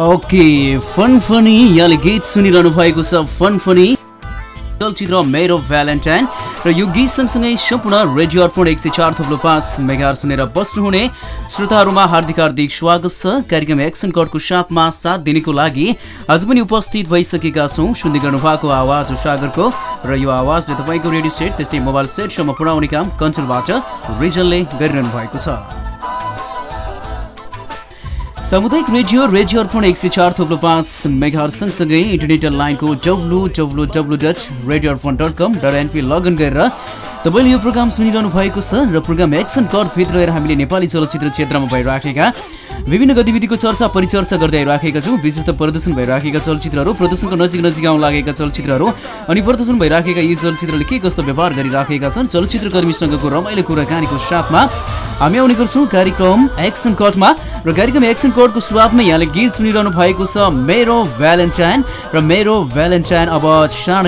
Okay fun funny यहाँले गीत सुनिरहनु भएको छ फन फनी। चलचित्र मेरो भ्यालेन्टाइन र यो गीत सँगसँगै सम्पूर्ण रेडियो अर्पण एक सय चार थप्लो पाँच मेगा सुनेर बस्नुहुने श्रोताहरूमा हार्दिक हार्दिक स्वागत छ। कार्यक्रम एक्सन कटको साथमा साथ दिनेको लागि आज पनि उपस्थित भइसकेका छौँ। सुन्दै गर्नु भएको आवाज सागरको र यो आवाजले तपाईँको रेडियो सेट त्यस्तै मोबाइल सेटसम्म पुर्याउने काम कन्ट्रोलबाट रिजनले गरिरहनु भएको छ। सामुदायिक रेडियो रेडियो अर्पण एक सय चार थोप्लो पाँच मेघार सँगसँगै इन्टरनेट लाइनको W W W dot radio Arpan dot com dot NP login गरेर तपाईँले यो प्रोग्राम सुनिरहनु भएको छ र प्रोग्राम एक्सन भित्र रहेर हामीले नेपाली चलचित्र क्षेत्रमा भइराखेका विभिन्न गतिविधिको चर्चा परिचर्चा गर्दै आइराखेका छौँ। विशेष त प्रदर्शन भइराखेका चलचित्रहरू प्रदर्शनको नजिक नजिक आउन लागेका चलचित्रहरू अनि प्रदर्शन भइराखेका यी चलचित्रले के कस्तो व्यवहार गरिराखेका छन् चलचित्र कर्मीसँगको रमाइलो कुराकानीको साथमा हामी आउने गर्छौँ कार्यक्रम एक्सन कटमा र कार्यक्रम एक्सन कटको सुरुवातमा यहाँले गीत सुनिरहनु भएको छ मेरो भ्यालेन्टाइन र मेरो भ्यालेन्टाइन अब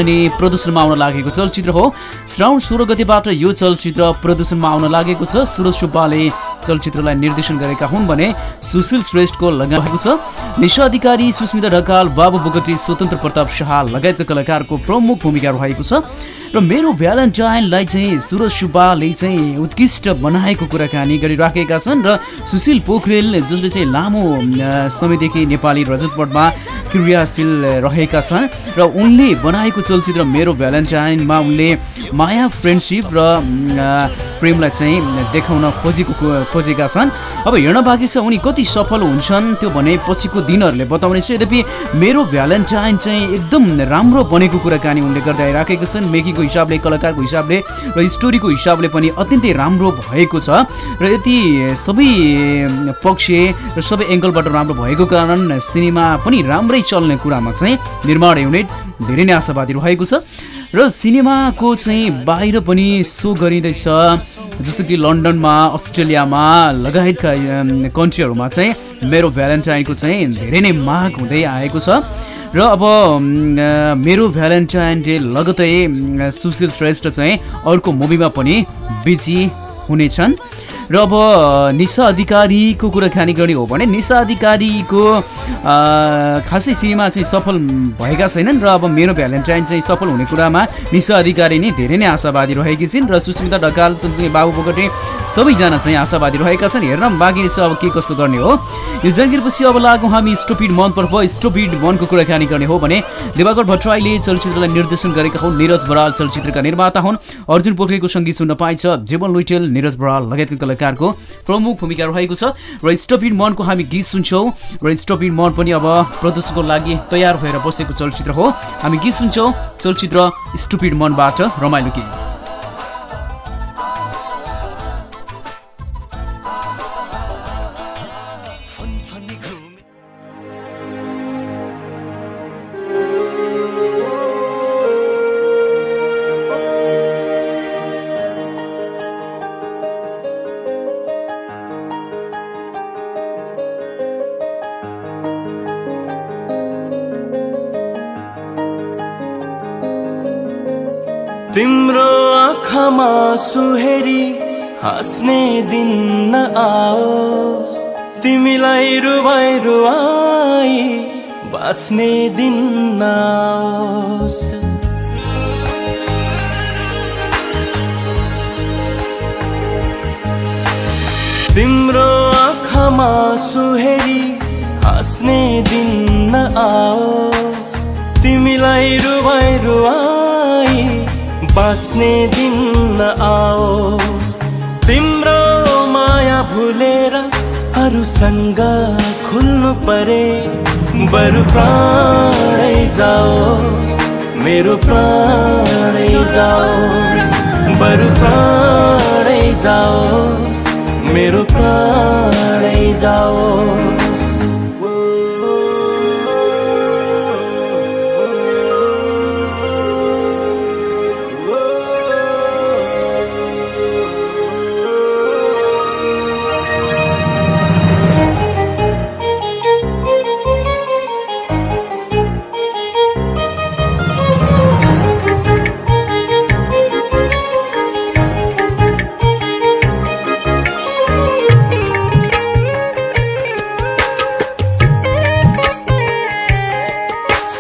नै प्रदर्शनमा आउन लागेको चलचित्र हो। श्रावण सोह्र गतिबाट यो चलचित्र प्रदर्शनमा आउन लागेको छ। सुरज सुब्बाले चलचित्रलाई निर्देशन गरेका हुन् भने सुशील श्रेष्ठको लगाएको छ। निशा अधिकारी सुस्मिता ढकाल बाबु बोगटी स्वतन्त्र प्रताप शाह लगायतका कलाकारको प्रमुख भूमिका रहेको छ। र मेरो भ्यालेन्टाइनलाई चाहिँ सुरज सुब्बाले चाहिँ उत्कृष्ट बनाएको कुराकानी गरिराखेका छन् र सुशील पोखरेल जसले चाहिँ लामो समयदेखि नेपाली रजतपटमा क्रियाशील रहेका छन् र उनले बनाएको चलचित्र मेरो भ्यालेन्टाइनमा उनले माया फ्रेन्डसिप र प्रेमलाई चाहिँ देखाउन खोजेको खोजेका छन्। अब हेर्न बाँकी छ उनी कति सफल हुन्छन् त्यो भने पछिको दिनहरूले बताउनेछ यद्यपि मेरो भ्यालेन्टाइन चाहिँ एकदम राम्रो बनेको कुराकानी उनले गर्दै आइराखेका छन्। मेकीको हिसाबले कलाकारको हिसाबले र स्टोरीको हिसाबले पनि अत्यन्तै राम्रो भएको छ। र यति सबै पक्ष र सबै एङ्गलबाट राम्रो भएको कारण सिनेमा पनि राम्रै चल्ने कुरामा चाहिँ निर्माण युनिट धेरै नै आशावादी रहेको छ। र सिनेमाको चाहिँ बाहिर पनि सो गरिँदैछ। जस्तो कि लन्डनमा अस्ट्रेलियामा लगायतका कन्ट्रीहरूमा चाहिँ मेरो भ्यालेन्टाइनको चाहिँ धेरै नै माग हुँदै आएको छ। र अब मेरो भ्यालेन्टाइन डे लगतै सुशील श्रेष्ठ चाहिँ अर्को मुभीमा पनि बिजी हुनेछन्। र अब निशा अधिकारीको कुराकानी गर्ने हो भने निशा अधिकारीको खासै सिनेमा चाहिँ सफल भएका छैनन् र अब मेरो भ्यालेन्टाइन चाहिँ सफल हुने कुरामा निशा अधिकारी नै धेरै नै आशावादी रहेकी छिन् र सुस्मिता ढकाल सँगसँगै बाबु पोखटे सबैजना चाहिँ आशावादी रहेका छन्। हेर्न बाँकी छ अब के कस्तो गर्ने हो? यो जानकारीपछि अब लागौँ हामी स्टोपिड मनतर्फ स्टोपिड मनको कुराकानी गर्ने हो भने दिवाकर भट्टराईले चलचित्रलाई निर्देशन गरेका हुन्। निरज बराल चलचित्रका निर्माता हुन्। अर्जुन पोखरेको सङ्गीत सुन्न पाइन्छ। जीवन लुइटेल निरज बराल लगायतका कलाकारको प्रमुख भूमिका रहेको छ। र स्टपिन मनको हामी गीत सुन्छौँ। र स्टपिन मन पनि अब प्रदर्शनको लागि तयार भएर बसेको चलचित्र हो। हामी गीत सुन्छौँ। चलचित्र स्टुपिड मनबाट रमाइलो गीत आँखामा सुहेरी हाँस्ने दिन नआओस् तिमीलाई रुवाई रुवाई बाँच्ने दिन नआओस् तिम्रो आँखामा सुहेरी हाँस्ने दिन नआओस् तिमीलाई बाँच्ने दिन आओस् तिम्रो माया भुलेर अरूसँग खुल्नु परे बरु प्राणै जाओस्। मेरो प्राणै जाओस्। बरु प्राणै जाओस्। मेरो प्राणै जाओस्।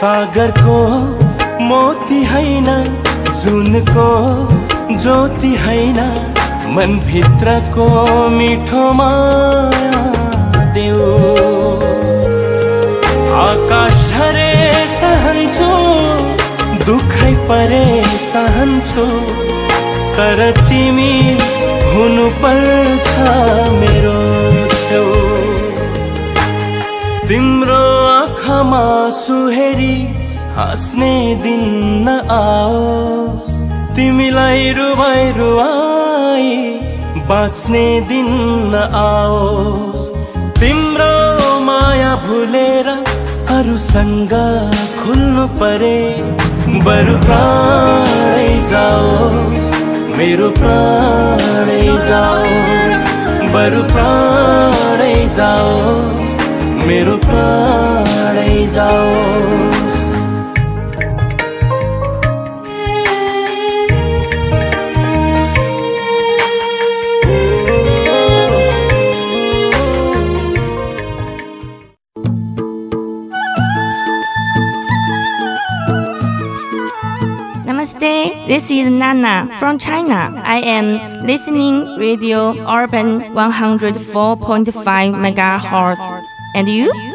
सागरको मोती होइन जुनको ज्योति होइन मनभित्रको मिठो माया देऊ। आकाश झरे सहन्छु दुखै परे सहन्छु तर तिमी हुनु पर्छ मेरो छेउ। तिम्रो आँखामा सुहेरी हाँस्ने दिन न आओस्। तिमीलाई रुवाई रुवाई बाँच्ने दिन न आओस्। तिम्रो माया भुलेर अरूसँग खुल्नु परे बरु प्राणै जाओस्। मेरो प्राणै जाओस्। बरु प्राणै जाओस्। मेरो प्राणै Namaste. This is Nana from China. I am listening Radio Urban 104.5 MHz. And you?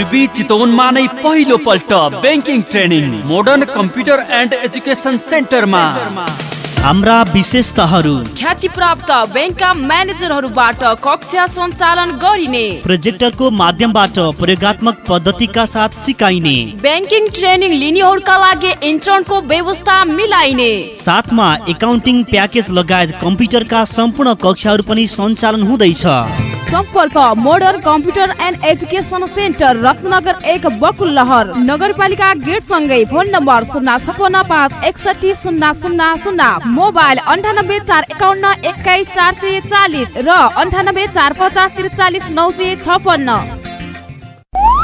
पूर्वी चितवनमा नै पहिलो पल्ट banking training modern computer and education सेन्टरमा हाम्रा विशेषताहरू। ख्याति प्राप्त ब्याङ्कका म्यानेजरहरूबाट कक्षा सञ्चालन गरिने। प्रोजेक्टरको माध्यमबाट प्रयोगात्मक पद्धतिका साथ सिकाइने। ब्याङ्किङ ट्रेनिङ लिनेहरूका लागि इन्टर्नको व्यवस्था मिलाइने। साथमा एकाउन्टिङ प्याकेज लगायत कम्प्युटरका सम्पूर्ण कक्षाहरू पनि सञ्चालन हुँदैछ। सम्पर्क modern computer and education centre Ratnanagar एक बकुल लहर। नगरपालिका गेट सँगै फोन नम्बर शून्य छपन्न पाँच एकसठी शून्य शून्य शून्य मोबाइल अन्ठानब्बे चार एकाउन्न एक्काइस चार सय चालिस र अन्ठानब्बे चार पचास त्रिचालिस नौ सय छपन्न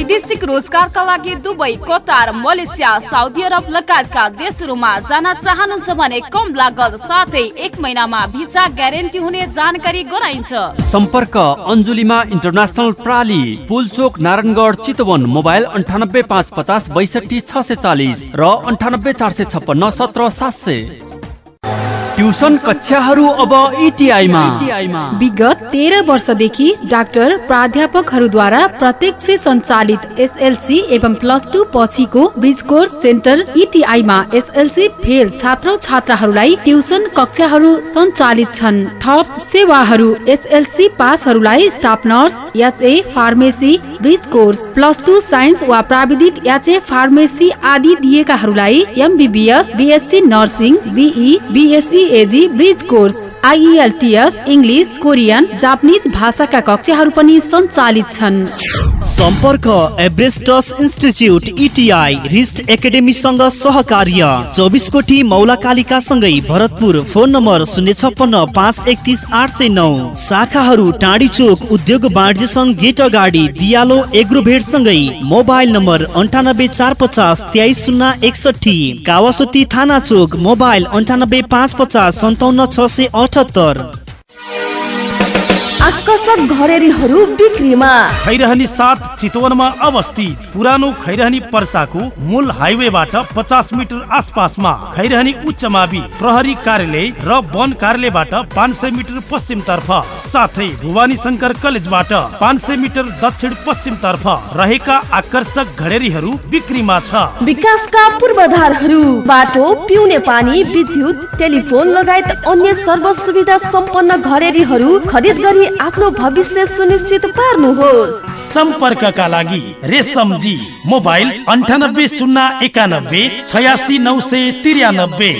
वैदेशिक रोजगारका लागि Dubai Qatar Malaysia Saudi Arabia लगायतका देशहरूमा जान चाहनुहुन्छ भने कम लागत साथै एक महिनामा भिसा ग्यारेन्टी हुने जानकारी गराइन्छ। सम्पर्क अञ्जुलीमा इन्टरनेसनल प्राली पुलचोक नारायणगढ चितवन मोबाइल अन्ठानब्बे पाँच पचास बैसठी छ सय चालिस र अन्ठानब्बे चार सय छप्पन्न सत्र सात सय। ट्युसन कक्षाहरू अब इटिआईमा विगत तेह्र वर्षदेखि डाक्टर प्राध्यापकहरूद्वारा प्रत्यक्ष सञ्चालित एसएलसी एवं प्लस टू पछिको ब्रिज कोर्स सेन्टर इटिआईमा एसएलसी फेल छात्र छात्राहरूलाई ट्युसन कक्षाहरू सञ्चालित छन्। थप सेवाहरू SLC पासहरूलाई staff nurse HA pharmacy bridge course plus two science वा प्राविधिक एचए फार्मेसी आदि दिएकाहरूलाई MBBS BSc nursing BE BSc AG bridge course IELTS English Korean Japanese भाषाका कक्षाहरू पनि सञ्चालित छन्। सम्पर्क एभरेस्टस इन्स्टिच्युट इटिआई रिस्ट एकाडेमीसँग सहकार्य। चौबिस कोठी मौला कालिका सँगै भरतपुर फोन नम्बर शून्य छप्पन्न पाँच एकतिस आठ सय नौ। शाखाहरू टाढी चोक उद्योग वाणिज्य सङ्घ गेट अगाडि दियालो एग्रोभेट सँगै मोबाइल नम्बर अन्ठानब्बे चार पचास तेइस शून्य एकसठी कावासोती थाना चोक मोबाइल अन्ठानब्बे पाँच पचास सन्ताउन्न छ सय अठहत्तर आकर्षक घरेरीहरू बिक्रीमा। खैरहनी साथ चितवनमा अवस्थित पुरानो खैरहनी पर्साको मूल हाइवेबाट पचास मिटर आसपासमा। खैरहनी उच्च मावि प्रहरी कार्यालय र वन कार्यालयबाट पाँच सय मिटर पश्चिम तर्फ साथै भुवानी शङ्कर कलेजबाट पाँच सय मिटर दक्षिण पश्चिम तर्फ रहेका आकर्षक घडेरीहरू बिक्रीमा छ। विकासका पूर्वाधारहरू बाटो पिउने पानी विद्युत टेलिफोन लगायत अन्य सर्व सुविधा सम्पन्न घरेरीहरू खरिद गरी आफ्नो भविष्य सुनिश्चित पार्नुहोस्। सम्पर्कका लागि रेशमजी मोबाइल अन्ठानब्बे शून्य एकानब्बे छयासी नौ सय त्रियानब्बे।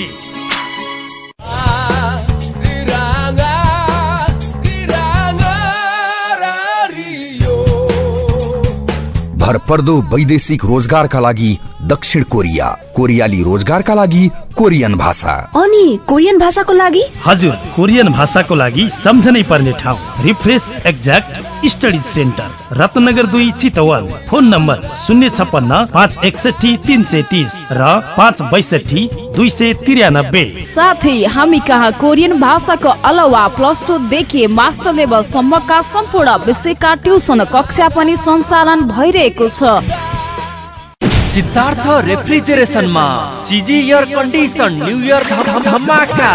भरपर्दो वैदेशिक रोजगारका लागि दक्षिण कोरिया कोरियाली रोजगारका लागि कोरियन भाषा। अनि कोरियन भाषाको लागि? हजुर कोरियन भाषाको लागि सम्झनै पर्ने ठाउँ refresh exact study centre Ratnanagar दुई चितवन। फोन नम्बर शून्य छप्पन्न पाँच एकसठी तिन सय तिस र पाँच बैसठी दुई सय त्रियानब्बे। साथै हामी कहाँ कोरियन भाषाको अलावा प्लस टू देखि मास्टर लेभल सम्मका सम्पूर्ण विषयका ट्युसन कक्षा पनि सञ्चालन भइरहेको छ। Siddhartha रेफ्रिजरेसनमा CG air condition new year धमाका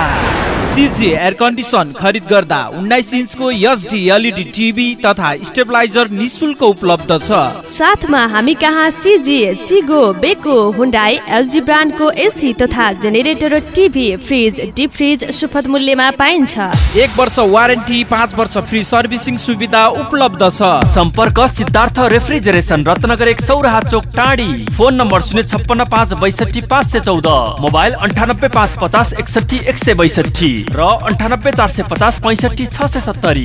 सिजी एयर कन्डिसन खरिद गर्दा उन्नाइस इन्चको एचडी एलइडी टिभी तथा स्टेबलाइजर निशुल्क उपलब्ध छ। साथमा हामी कहाँ CG Chigo Beko Hyundai LG ब्रान्डको एसी तथा generator TV fridge deep fridge सुपथ मूल्यमा पाइन्छ। एक वर्ष वारेन्टी पाँच वर्ष फ्री सर्भिसिङ सुविधा उपलब्ध छ। सम्पर्क सिद्धार्थ रेफ्रिजरेसन रत्नगर एक सौराहा चोक टाढी। फोन नम्बर शून्य छप्पन्न पाँच बैसठी पाँच सय चौध। मोबाइल अन्ठानब्बे पाँच पचास एकसठी एक सय बैसठी। र अन्ठानब्बे चार सय पचास पैँसठी छ सय सत्तरी।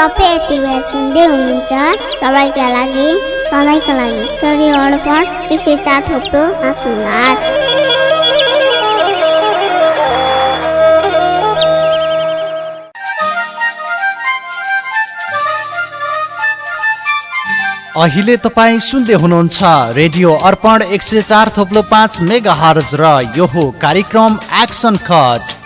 तपाईँ यति बेला सुन्दै हुनुहुन्छ। सबैका लागि सधैँका लागि। अर्पण एक सय चार थोप्रो पाँच अहिले तपाईँ सुन्दै हुनुहुन्छ रेडियो अर्पण एक सय चार थोप्लो पाँच मेगा हर्ज र यो हो कार्यक्रम एक्सन कट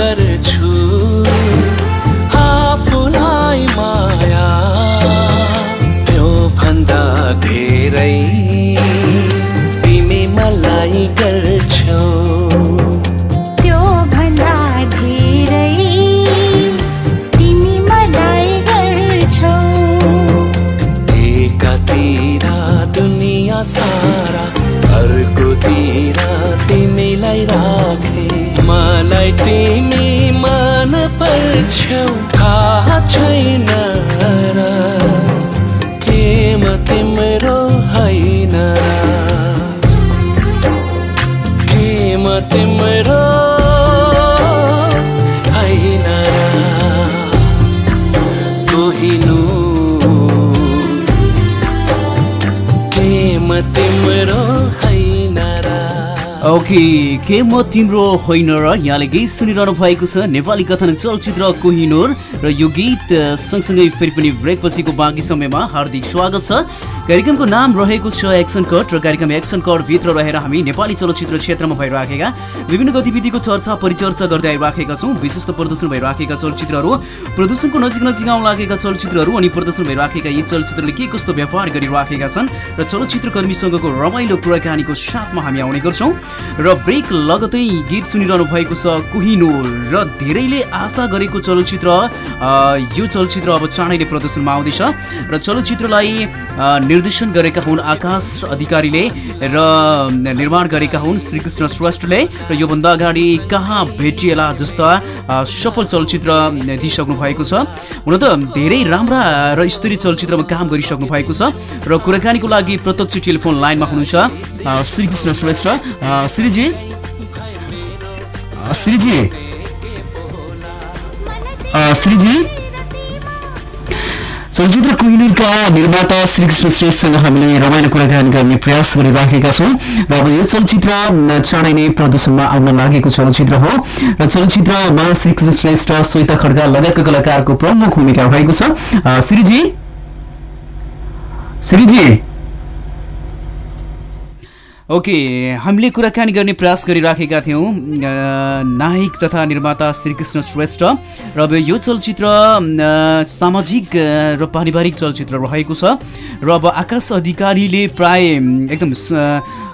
गर्छु तिम्रो होइन के म तिम्रो ओके के म तिम्रो होइन र। यहाँले गीत सुनिरहनु भएको छ। नेपाली कथन चलचित्र कोहिनोर। र यो गीत सँगसँगै फेरि पनि ब्रेक पछिको बाँकी समयमा हार्दिक स्वागत छ। कार्यक्रमको नाम रहेको छ एक्सन कट र कार्यक्रम एक्सन कट भित्र रहेर हामी नेपाली चलचित्र क्षेत्रमा भइराखेका विभिन्न गतिविधिको चर्चा परिचर्चा गर्दै आइराखेका छौँ। विशेष त प्रदर्शन भइराखेका चलचित्रहरू प्रदर्शनको नजिक नजिक आउन लागेका चलचित्रहरू अनि प्रदर्शन भइराखेका यी चलचित्रले के कस्तो व्यापार गरिराखेका छन् र चलचित्रकर्मीसँगको रमाइलो कुराकानीको साथमा हामी आउने गर्छौँ। र ब्रेक लगतै गीत सुनिरहनु भएको छ कुहिनो र धेरैले आशा गरेको चलचित्र यो चलचित्र अब चाँडै नै प्रदर्शनमा आउँदैछ। र चलचित्रलाई निर्देशन गरेका हुन् आकाश अधिकारीले र निर्माण गरेका हुन् श्रीकृष्ण श्रेष्ठले र योभन्दा अगाडि कहाँ भेटिएला जस्ता सफल चलचित्र दिइसक्नु भएको छ। हुन त धेरै राम्रा र स्तरीय चलचित्रमा काम गरिसक्नु भएको छ र कुराकानीको लागि प्रत्यक्ष टेलिफोन लाइनमा हुनुहुन्छ श्रीकृष्ण श्रेष्ठ। श्रीजी? श्रीजी? श्रीजी? चलचित्र कोहिनूरका निर्माता श्रीकृष्ण श्रेष्ठसँग हामीले रमाइलो कुराकानी गर्ने प्रयास गरिराखेका छौँ र अब यो चलचित्र चाँडै नै प्रदर्शनमा आउन लागेको चलचित्र हो र चलचित्रमा श्रीकृष्ण श्रेष्ठ श्वेता खड्का लगायतका कलाकारको प्रमुख भूमिका रहेको छ। श्रीजी? श्रीजी? ओके हामीले कुराकानी गर्ने प्रयास गरिराखेका थियौँ नायक तथा निर्माता श्रीकृष्ण श्रेष्ठ। र अब यो चलचित्र सामाजिक र पारिवारिक चलचित्र रहेको छ। र अब आकाश अधिकारीले प्राय एकदम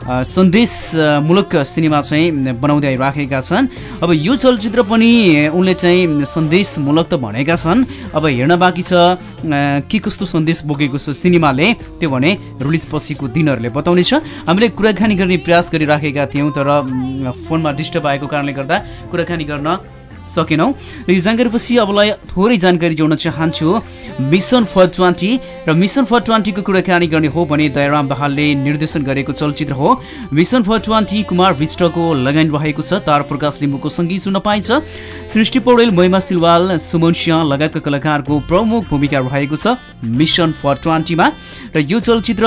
सन्देशमूलक सिनेमा चाहिँ बनाउँदै आइराखेका छन्। अब यो चलचित्र पनि उनले चाहिँ सन्देशमूलक त भनेका छन्। अब हेर्न बाँकी छ के कस्तो सन्देश बोकेको छ सिनेमाले त्यो भने रिलिज पछिको दिनहरूले बताउनेछ हामीले कुराकानी गर्ने प्रयास गरिराखेका थियौँ तर फोनमा डिस्टर्ब आएको कारणले गर्दा कुराकानी गर्न सकेनौँ। र यो जानकारीपछि अबलाई थोरै जानकारी जोड्न चाहन्छु। मिसन फर ट्वेन्टी र मिसन फर ट्वेन्टीको कुराकानी गर्ने हो भने दयाराम बहालले निर्देशन गरेको चलचित्र हो। मिसन फर ट्वेन्टी कुमार विष्टको लगानी रहेको छ। तार प्रकाश लिम्बूको सङ्गीत सुन्न पाइन्छ। सृष्टि पौडेल महिमा सिलवाल सुमन सिंह लगायतका कलाकारको प्रमुख भूमिका रहेको छ मिसन फर ट्वेन्टीमा। र यो चलचित्र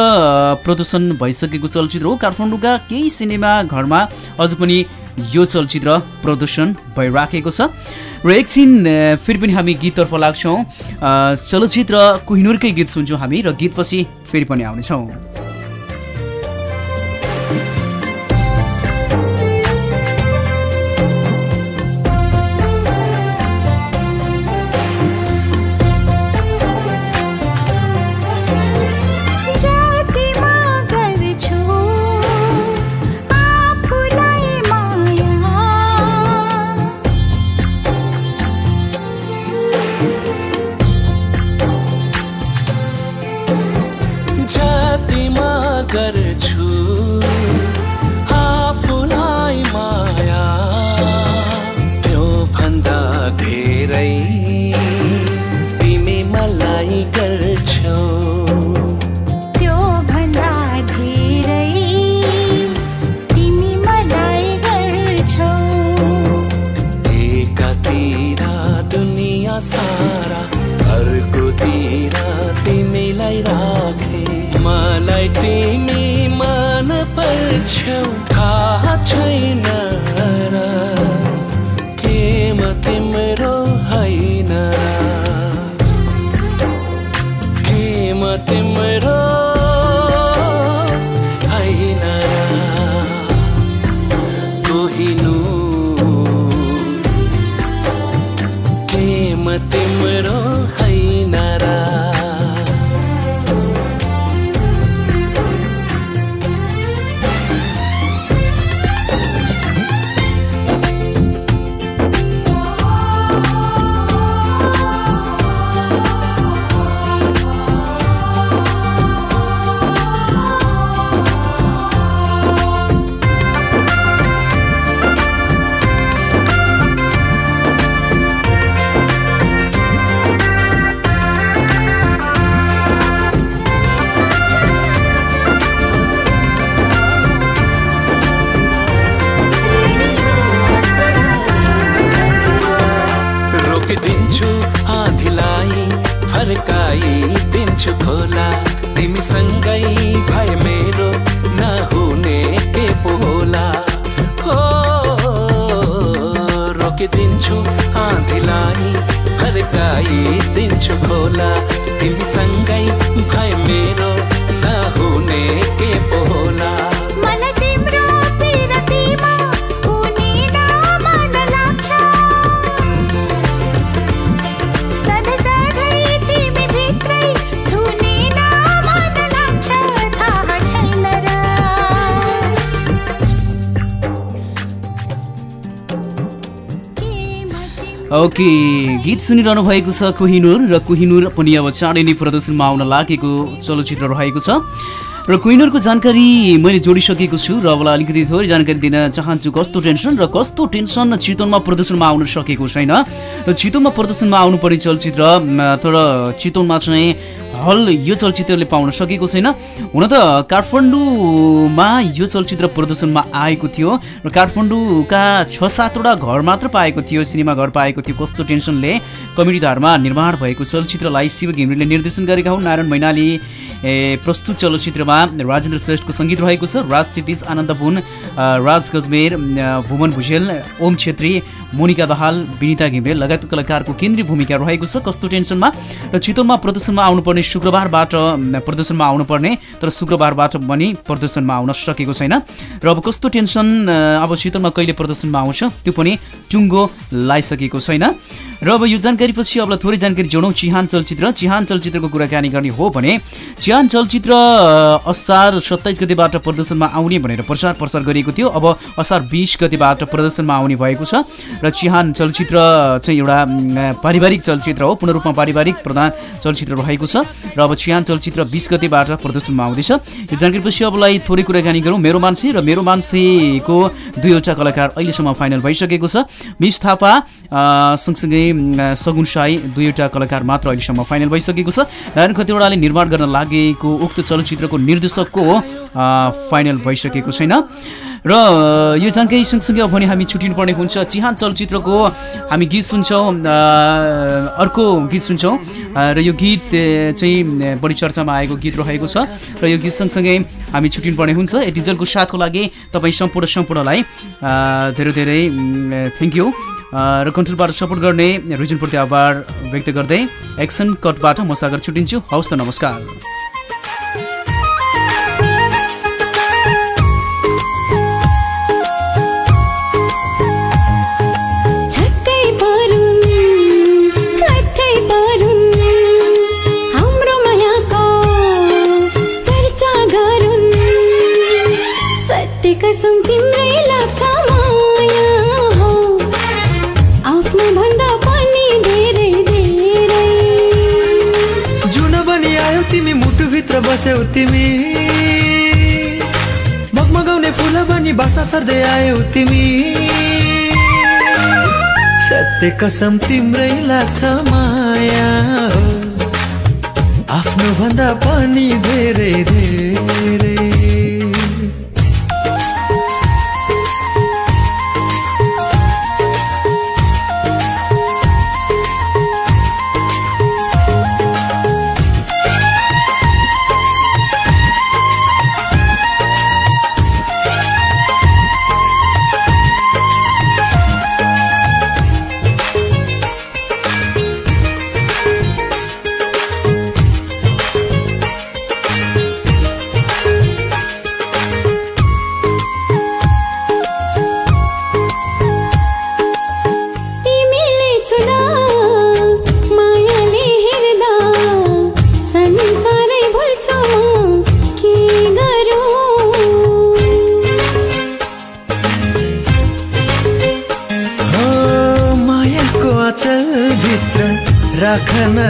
प्रदर्शन भइसकेको चलचित्र हो। काठमाडौँका केही सिनेमा घरमा अझ पनि यो चलचित्र प्रदर्शन भइराखेको छ। र एकछिन फेरि पनि हामी गीततर्फ लाग्छौँ। चलचित्र कोहिनुरकै गीत सुन्छौँ हामी र गीतपछि फेरि पनि आउनेछौँ। दिन्छु आधीलाई फर्काई दिन्छु खोला। तिमीसँगै भए मेरो नहुने के पो होला। हो रोकिदिन्छु आधीलाई फर्काई दिन्छु खोला। तिमीसँगै भए मेरो ओके गीत सुनिरहनु भएको छ कोहिनुर र कोहिनुर पनि अब चाँडै नै प्रदर्शनमा आउन लागेको चलचित्र रहेको छ। र कोहिनुरको जानकारी मैले जोडिसकेको छु र अबलाई अलिकति थोरै जानकारी दिन चाहन्छु कस्तो टेन्सन र कस्तो टेन्सन चितवनमा प्रदर्शनमा आउन सकेको छैन? र चितवनमा प्रदर्शनमा आउनुपर्ने चलचित्र तर चितवनमा चाहिँ हल यो चलचित्रले पाउन सकेको छैन। हुन त काठमाडौँमा यो चलचित्र प्रदर्शनमा आएको थियो र काठमाडौँका छ सातवटा घर मात्र पाएको थियो सिनेमा घर पाएको थियो। कस्तो टेन्सनले कमेडीधारमा निर्माण भएको चलचित्रलाई शिव घिमिरेले निर्देशन गरेका हुन्। नारायण मैनाली प्रस्तुत चलचित्रमा राजेन्द्र श्रेष्ठको सङ्गीत रहेको छ। राज क्षितिज आनन्द पुन अ, राज गजमेर भुवन भुजेल ओम छेत्री मोनिका दाहाल विनिता घिमिरे लगायत कलाकारको केन्द्रीय भूमिका रहेको छ। कस्तो टेन्सनमा? र चितवनमा प्रदर्शनमा आउनुपर्ने शुक्रबारबाट प्रदर्शनमा आउनुपर्ने तर शुक्रबारबाट पनि प्रदर्शनमा आउन सकेको छैन। र अब कस्तो टेन्सन अब चितवनमा कहिले प्रदर्शनमा आउँछ त्यो पनि टुङ्गो लगाइसकेको छैन। र अब यो जानकारीपछि अब थोरै जानकारी जोडौँ चिहान चलचित्र। चिहान चलचित्रको कुराकानी गर्ने हो भने चिहान चलचित्र असार सत्ताइस गतिबाट प्रदर्शनमा आउने भनेर प्रचार प्रसार गरिएको थियो। अब असार बिस गतिबाट प्रदर्शनमा आउने भएको छ र चिहान चलचित्र चाहिँ एउटा पारिवारिक चलचित्र हो। पूर्ण रूपमा पारिवारिक प्रधान चलचित्र रहेको छ र अब चिहान चलचित्र बिस गतिबाट प्रदर्शनमा आउँदैछ। यो जानकारीपछि अबलाई थोरै कुराकानी गरौँ। मेरो मान्छे र मेरो मान्छेको दुईवटा कलाकार अहिलेसम्म फाइनल भइसकेको छ। मिस थापा सँगसँगै सगुन साई दुईवटा कलाकार मात्र अहिलेसम्म फाइनल भइसकेको छ। नारायण खतिवडाले निर्माण गर्न लागेको उक्त चलचित्रको निर्देशकको अ, फाइनल भइसकेको छैन। र यो जानकारी सँगसँगै अब भने हामी छुट्टिनुपर्ने हुन्छ। चिहान चलचित्रको हामी गीत सुन्छौँ अर्को गीत सुन्छौँ। र यो गीत चाहिँ बढी चर्चामा आएको गीत रहेको छ। र यो गीत सँगसँगै हामी छुट्टिनुपर्ने हुन्छ। यति जलको साथको लागि तपाईँ सम्पूर्ण सम्पूर्णलाई धेरै धेरै थ्याङ्क यू र कन्ट्रोलबाट सपोर्ट गर्ने रिजनप्रति आभार व्यक्त गर्दै एक्सन कटबाट म सागर छुट्टिन्छु। हवस् त नमस्कार। बस्यौ तिमी। मगमगाउने फुल बनी बासा सर्दै आयौ तिमी। सत्य कसम तिम्रै लाग्छ माया आफ्नो भन्दा पनि धेरै धेरै।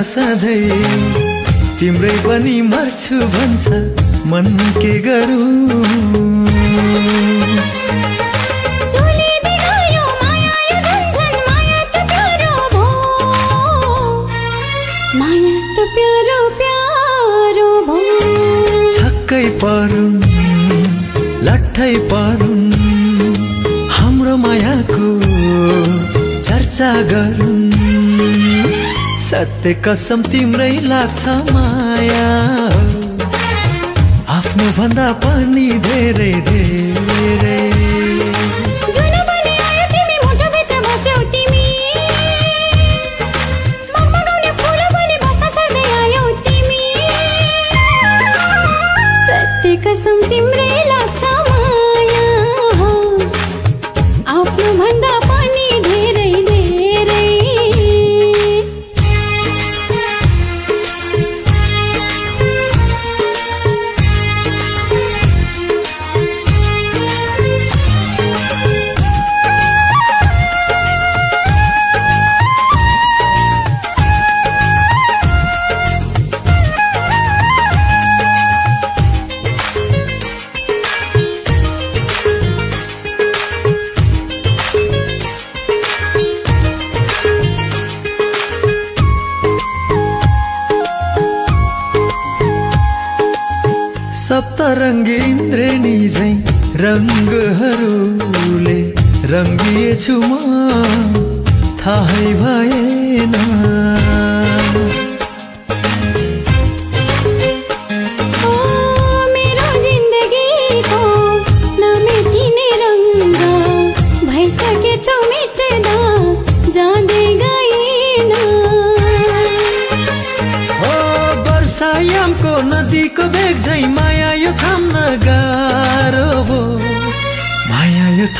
सधैँ तिम्रै पनि मर्छु भन्छ मन के गरौँ? छक्कै परुन् लट्ठै परुन् हाम्रो मायाको चर्चा गरून्। सत्य कसम तिम्रै लाग्छ माया। आफ्नो भन्दा पनि धेरै धेरै। सतरङ्गी इन्द्रेणी झै रङ्गहरूले रङ्गिएछु म थाहै भएन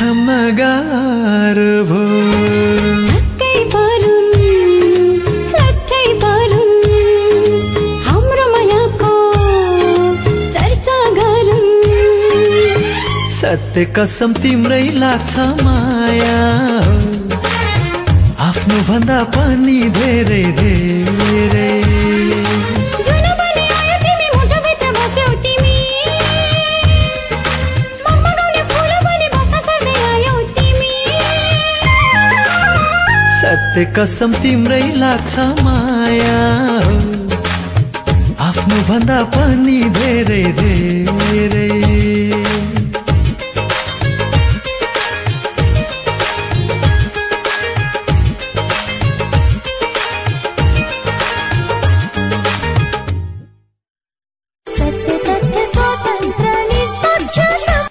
थाम्न गाह्रो भो छक्कै परुन् लट्ठै परुन् हाम्रो मायाको चर्चा गरौँ सत्य कसम तिम्रै लाग्छ माया आफ्नो भन्दा पनि धेरै धेरै। कसम तिम्रै लाग्छ माया आफ्नो भन्दा पनि धेरै धेरै